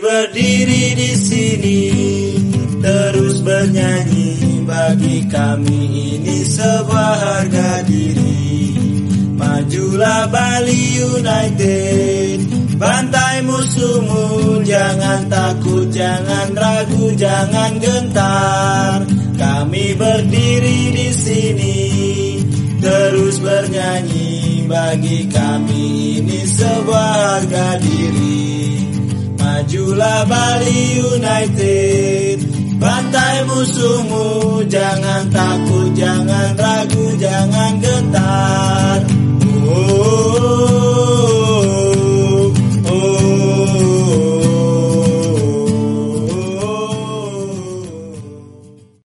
berdiri di sini terus bernyanyi bagi kami ini sebuah harga diri. Majulah Bali United, bantai musuhmu, jangan takut, jangan ragu, jangan gentar. Kami berdiri di sini, terus bernyanyi bagi kami ini sebuah harga diri. Majulah Bali United. Bantai musuhmu Jangan takut, jangan